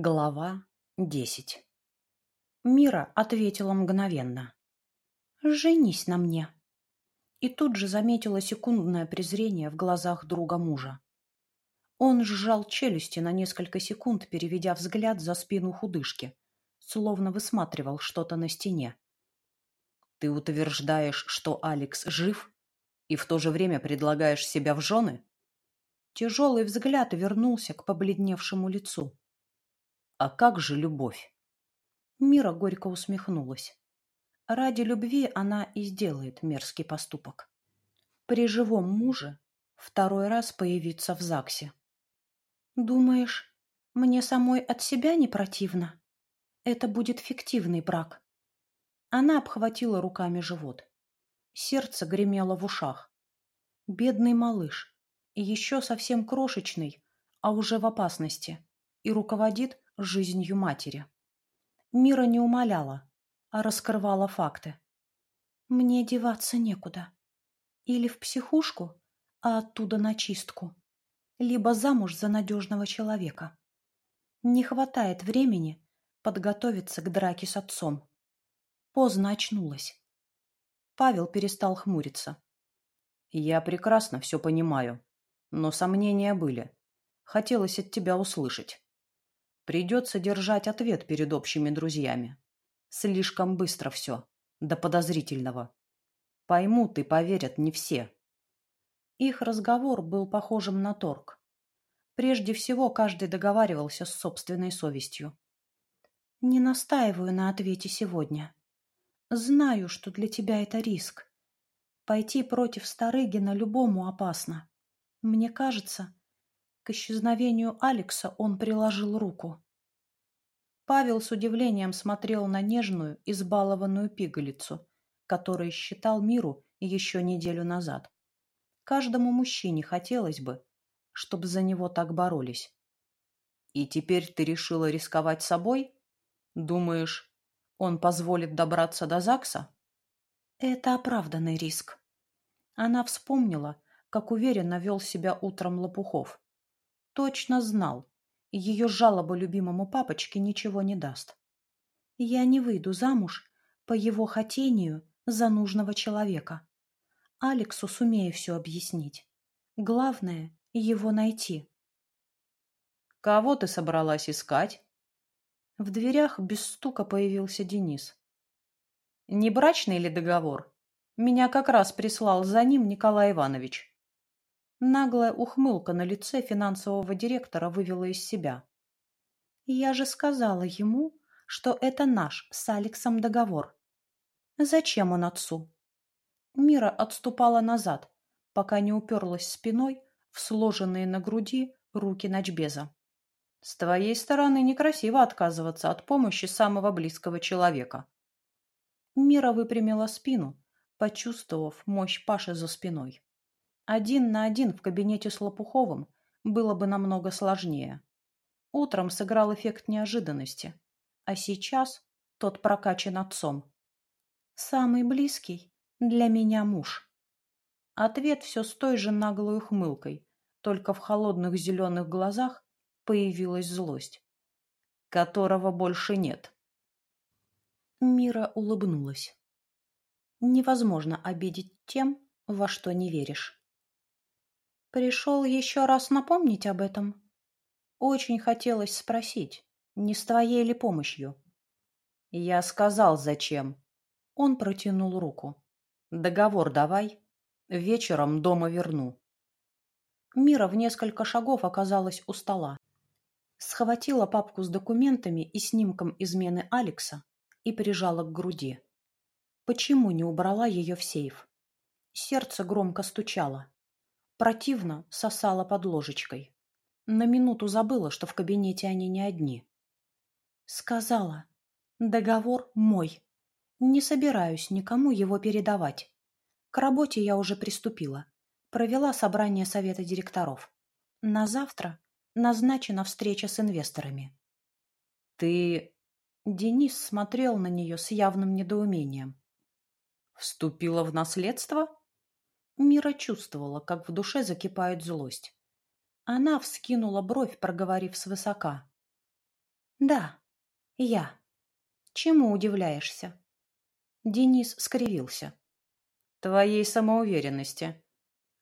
Глава десять Мира ответила мгновенно. «Женись на мне». И тут же заметила секундное презрение в глазах друга мужа. Он сжал челюсти на несколько секунд, переведя взгляд за спину худышки, словно высматривал что-то на стене. «Ты утверждаешь, что Алекс жив, и в то же время предлагаешь себя в жены?» Тяжелый взгляд вернулся к побледневшему лицу. А как же любовь? Мира горько усмехнулась. Ради любви она и сделает мерзкий поступок. При живом муже второй раз появиться в ЗАГСе. Думаешь, мне самой от себя не противно? Это будет фиктивный брак. Она обхватила руками живот. Сердце гремело в ушах. Бедный малыш, еще совсем крошечный, а уже в опасности, и руководит жизнью матери. Мира не умоляла, а раскрывала факты. Мне деваться некуда. Или в психушку, а оттуда на чистку. Либо замуж за надежного человека. Не хватает времени подготовиться к драке с отцом. Поздно очнулась. Павел перестал хмуриться. «Я прекрасно все понимаю, но сомнения были. Хотелось от тебя услышать. Придется держать ответ перед общими друзьями. Слишком быстро все, до подозрительного. Поймут и поверят не все. Их разговор был похожим на торг. Прежде всего, каждый договаривался с собственной совестью. «Не настаиваю на ответе сегодня. Знаю, что для тебя это риск. Пойти против Старыгина любому опасно. Мне кажется, к исчезновению Алекса он приложил руку. Павел с удивлением смотрел на нежную, избалованную пигалицу, которую считал миру еще неделю назад. Каждому мужчине хотелось бы, чтобы за него так боролись. «И теперь ты решила рисковать собой? Думаешь, он позволит добраться до ЗАГСа?» «Это оправданный риск». Она вспомнила, как уверенно вел себя утром Лопухов точно знал, ее жалоба любимому папочке ничего не даст. Я не выйду замуж по его хотению за нужного человека. Алексу сумею все объяснить. Главное — его найти. «Кого ты собралась искать?» В дверях без стука появился Денис. «Не брачный ли договор? Меня как раз прислал за ним Николай Иванович». Наглая ухмылка на лице финансового директора вывела из себя. «Я же сказала ему, что это наш с Алексом договор. Зачем он отцу?» Мира отступала назад, пока не уперлась спиной в сложенные на груди руки Ночбеза. «С твоей стороны некрасиво отказываться от помощи самого близкого человека». Мира выпрямила спину, почувствовав мощь Паши за спиной. Один на один в кабинете с Лопуховым было бы намного сложнее. Утром сыграл эффект неожиданности, а сейчас тот прокачан отцом. «Самый близкий для меня муж». Ответ все с той же наглой ухмылкой, только в холодных зеленых глазах появилась злость. «Которого больше нет». Мира улыбнулась. «Невозможно обидеть тем, во что не веришь». Пришел еще раз напомнить об этом? Очень хотелось спросить, не с твоей ли помощью? Я сказал, зачем. Он протянул руку. Договор давай. Вечером дома верну. Мира в несколько шагов оказалась у стола. Схватила папку с документами и снимком измены Алекса и прижала к груди. Почему не убрала ее в сейф? Сердце громко стучало. Противно сосала под ложечкой. На минуту забыла, что в кабинете они не одни. Сказала. Договор мой. Не собираюсь никому его передавать. К работе я уже приступила. Провела собрание совета директоров. На завтра назначена встреча с инвесторами. Ты... Денис смотрел на нее с явным недоумением. Вступила в наследство? Мира чувствовала, как в душе закипает злость. Она вскинула бровь, проговорив свысока. Да, я. Чему удивляешься? Денис скривился. Твоей самоуверенности.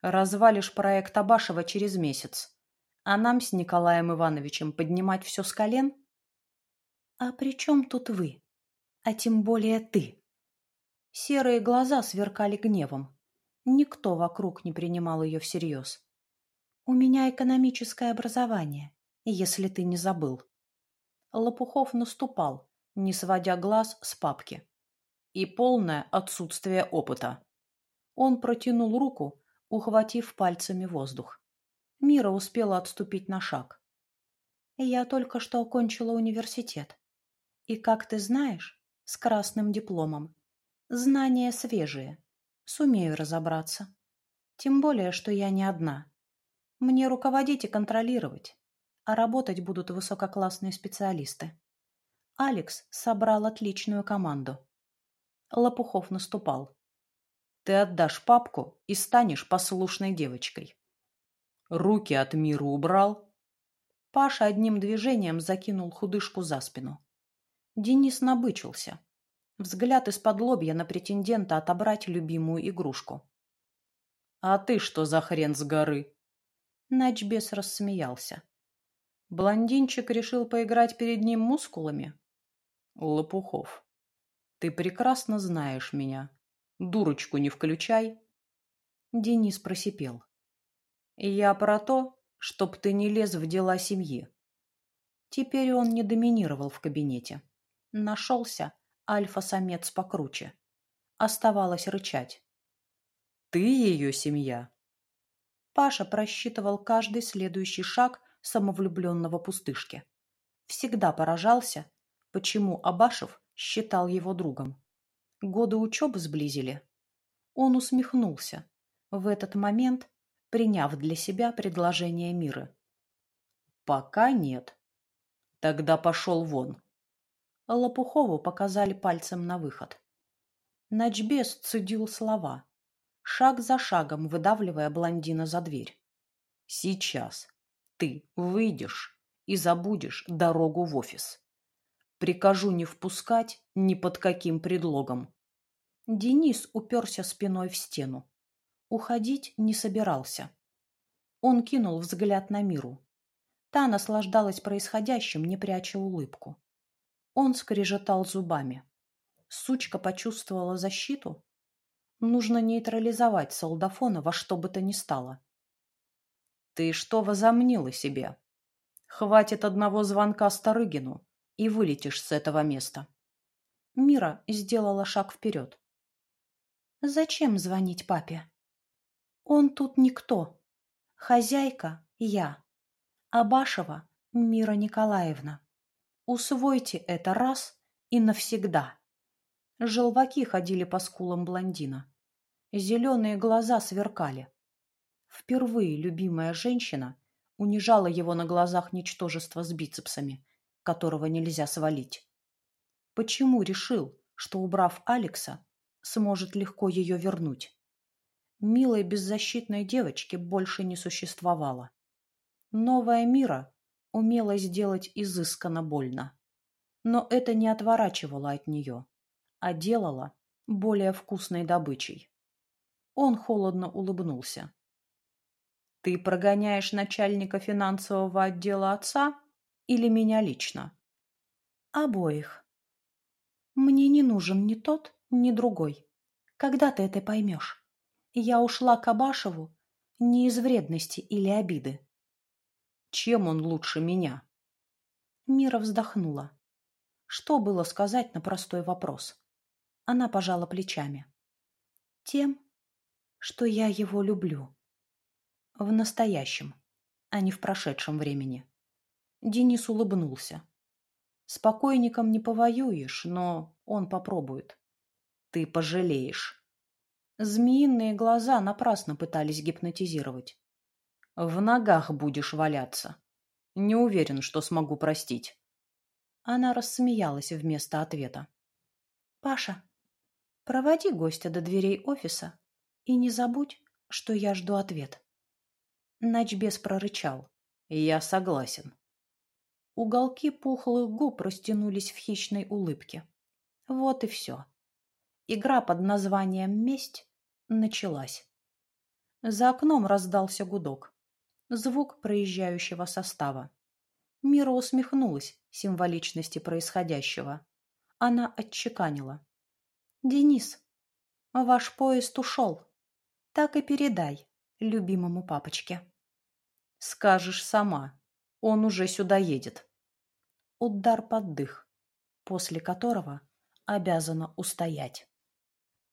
Развалишь проект Абашева через месяц. А нам с Николаем Ивановичем поднимать все с колен? А при чем тут вы? А тем более ты? Серые глаза сверкали гневом. Никто вокруг не принимал ее всерьез. У меня экономическое образование, если ты не забыл. Лопухов наступал, не сводя глаз с папки. И полное отсутствие опыта. Он протянул руку, ухватив пальцами воздух. Мира успела отступить на шаг. «Я только что окончила университет. И, как ты знаешь, с красным дипломом. Знания свежие. Сумею разобраться. Тем более, что я не одна. Мне руководить и контролировать, а работать будут высококлассные специалисты. Алекс собрал отличную команду. Лопухов наступал. Ты отдашь папку и станешь послушной девочкой. Руки от мира убрал. Паша одним движением закинул худышку за спину. Денис набычился. Взгляд из-под лобья на претендента отобрать любимую игрушку. «А ты что за хрен с горы?» Начбес рассмеялся. Блондинчик решил поиграть перед ним мускулами? Лопухов, ты прекрасно знаешь меня. Дурочку не включай. Денис просипел. Я про то, чтоб ты не лез в дела семьи. Теперь он не доминировал в кабинете. Нашелся альфа-самец покруче. Оставалось рычать. Ты ее семья. Паша просчитывал каждый следующий шаг самовлюбленного пустышки. Всегда поражался, почему Абашев считал его другом. Годы учебы сблизили. Он усмехнулся, в этот момент приняв для себя предложение мира. «Пока нет. Тогда пошел вон». Лопухову показали пальцем на выход. Начбес цедил слова, шаг за шагом выдавливая блондина за дверь. «Сейчас ты выйдешь и забудешь дорогу в офис. Прикажу не впускать ни под каким предлогом. Денис уперся спиной в стену. Уходить не собирался. Он кинул взгляд на миру. Та наслаждалась происходящим, не пряча улыбку. Он скрежетал зубами. Сучка почувствовала защиту. Нужно нейтрализовать солдафона во что бы то ни стало. «Ты что возомнила себе? Хватит одного звонка Старыгину, и вылетишь с этого места». Мира сделала шаг вперед. Зачем звонить папе? Он тут никто. Хозяйка — я. Абашева — Мира Николаевна. Усвойте это раз и навсегда. Желваки ходили по скулам блондина. Зеленые глаза сверкали. Впервые любимая женщина унижала его на глазах ничтожества с бицепсами, которого нельзя свалить. Почему решил, что, убрав Алекса, сможет легко ее вернуть. Милой беззащитной девочки больше не существовало. Новая мира умела сделать изысканно больно. Но это не отворачивало от нее, а делало более вкусной добычей. Он холодно улыбнулся. «Ты прогоняешь начальника финансового отдела отца или меня лично?» «Обоих. Мне не нужен ни тот, ни другой. Когда ты это поймешь? Я ушла к Абашеву не из вредности или обиды. Чем он лучше меня? Мира вздохнула. Что было сказать на простой вопрос? Она пожала плечами. Тем, что я его люблю. В настоящем, а не в прошедшем времени. Денис улыбнулся. С покойником не повоюешь, но он попробует ты пожалеешь. Змеиные глаза напрасно пытались гипнотизировать. В ногах будешь валяться. Не уверен, что смогу простить. Она рассмеялась вместо ответа. Паша, проводи гостя до дверей офиса и не забудь, что я жду ответ. Начбес прорычал. Я согласен. Уголки пухлых губ растянулись в хищной улыбке. Вот и все. Игра под названием «Месть» началась. За окном раздался гудок. Звук проезжающего состава. Мира усмехнулась символичности происходящего. Она отчеканила. «Денис, ваш поезд ушел. Так и передай любимому папочке». «Скажешь сама. Он уже сюда едет». Удар под дых, после которого обязана устоять.